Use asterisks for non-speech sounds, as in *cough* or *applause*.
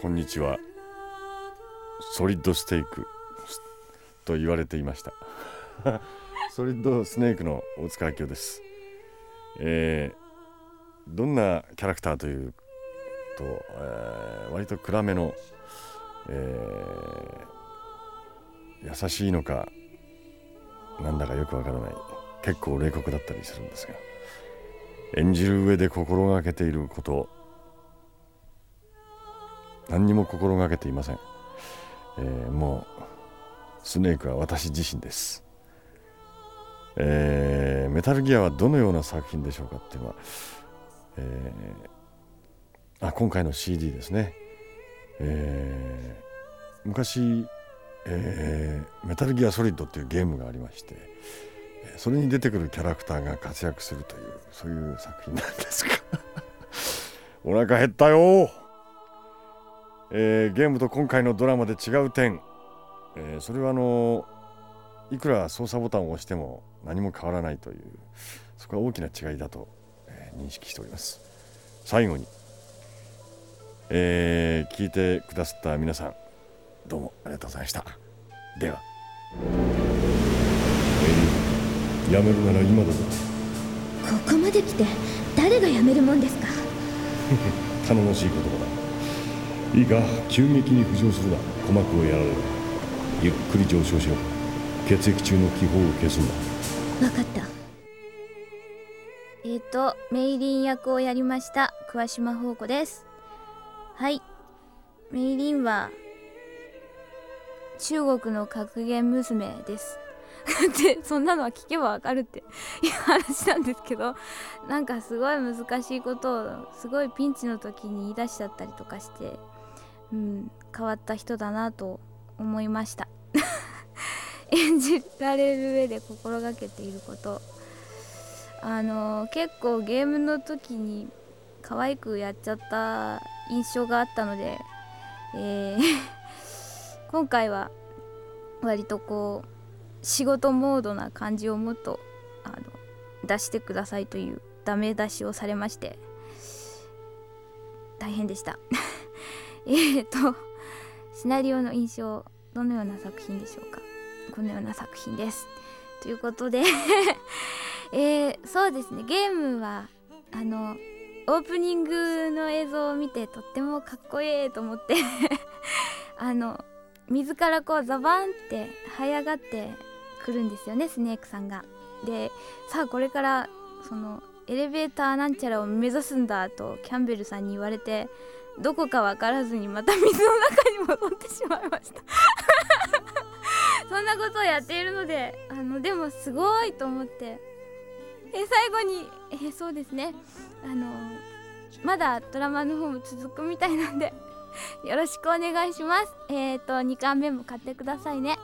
こんにちは。ソリッドステークと言われていました。*laughs* ソリッドスネークの大塚明夫です、えーどんなキャラクターというと、えー割と暗めの、えー優しいのかなんだかよくわからない結構冷酷だったりするんですが演じる上で心がけていること何にも心がけていません、えーもうスネークは私自身です、えーメタルギアはどのような作品でしょうかっていうのは、えーあ今回の CD ですね、えー昔、えーメタルギアソリッドっていうゲームがありましてそれに出てくるキャラクターが活躍するというそういう作品なんですが。*laughs* お腹減ったよ。えーゲームと今回のドラマで違う点、えーそれはあのいくら操作ボタンを押しても何も変わらないというそこは大きな違いだと、えー認識しております。最後に、えー聞いてくださった皆さんどうもありがとうございました。では。エリーやめるなら今だぞ。ここまで来て誰が辞めるもんですか？*laughs* 頼もしい言葉だいいか？急激に浮上するな。鼓膜をやられる。ゆっくり上昇しろ。血液中の気泡を消すんだ。わかった。えーとメイリン役をやりました桑島宝子です。はい。メイリンは中国の格言娘です。*laughs* でそんなのは聞けばわかるっていう話なんですけどなんかすごい難しいことをすごいピンチの時に言い出しちゃったりとかして、うん、変わった人だなと思いました。*laughs* 演じられる上で心がけていること。あの結構ゲームの時に可愛くやっちゃった印象があったので、えー *laughs* 今回は割とこう仕事モードな感じをもっとあの出してくださいというダメ出しをされまして大変でした。*laughs* えっとシナリオの印象どのような作品でしょうか？このような作品です。ということで *laughs* えーそうですね。ゲームはあのオープニングの映像を見てとってもかっこいいと思って *laughs* あの水からこうザバンって這い上がってくるんですよねスネークさんが。でさあこれからそのエレベーターなんちゃらを目指すんだとキャンベルさんに言われてどこか分からずにまた水の中に戻ってしまいました。*laughs* そんなことをやっているのであのでもすごいと思って。え最後にえそうですね。あのまだドラマの方も続くみたいなんで *laughs* よろしくお願いします。えっ、ー、と2巻目も買ってくださいね。